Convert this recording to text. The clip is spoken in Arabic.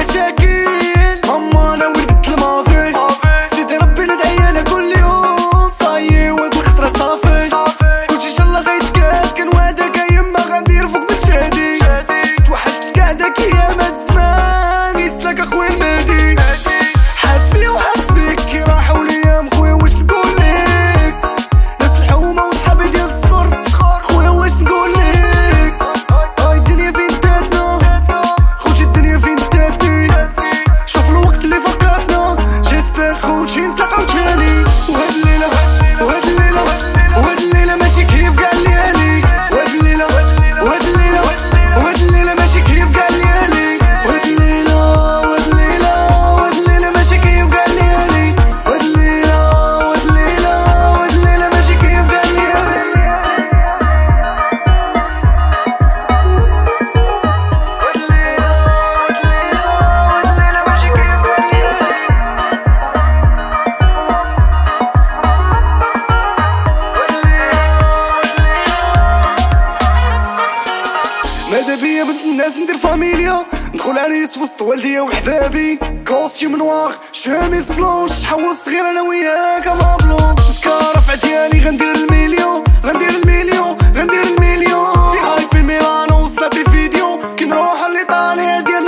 Beşik 哭泣。وحده بيا بنت الناس ندير فاميليا. ندخل عريس وسط والديا وحبابي. كوستيوم نواغ شوميز بلونش. حول صغير أنا وياك ما بلون سكارة في عدياني غندير المليون غندير المليون غندير المليون في اي بي ميلانو في فيديو. كنروح نروح لإيطاليا ديالي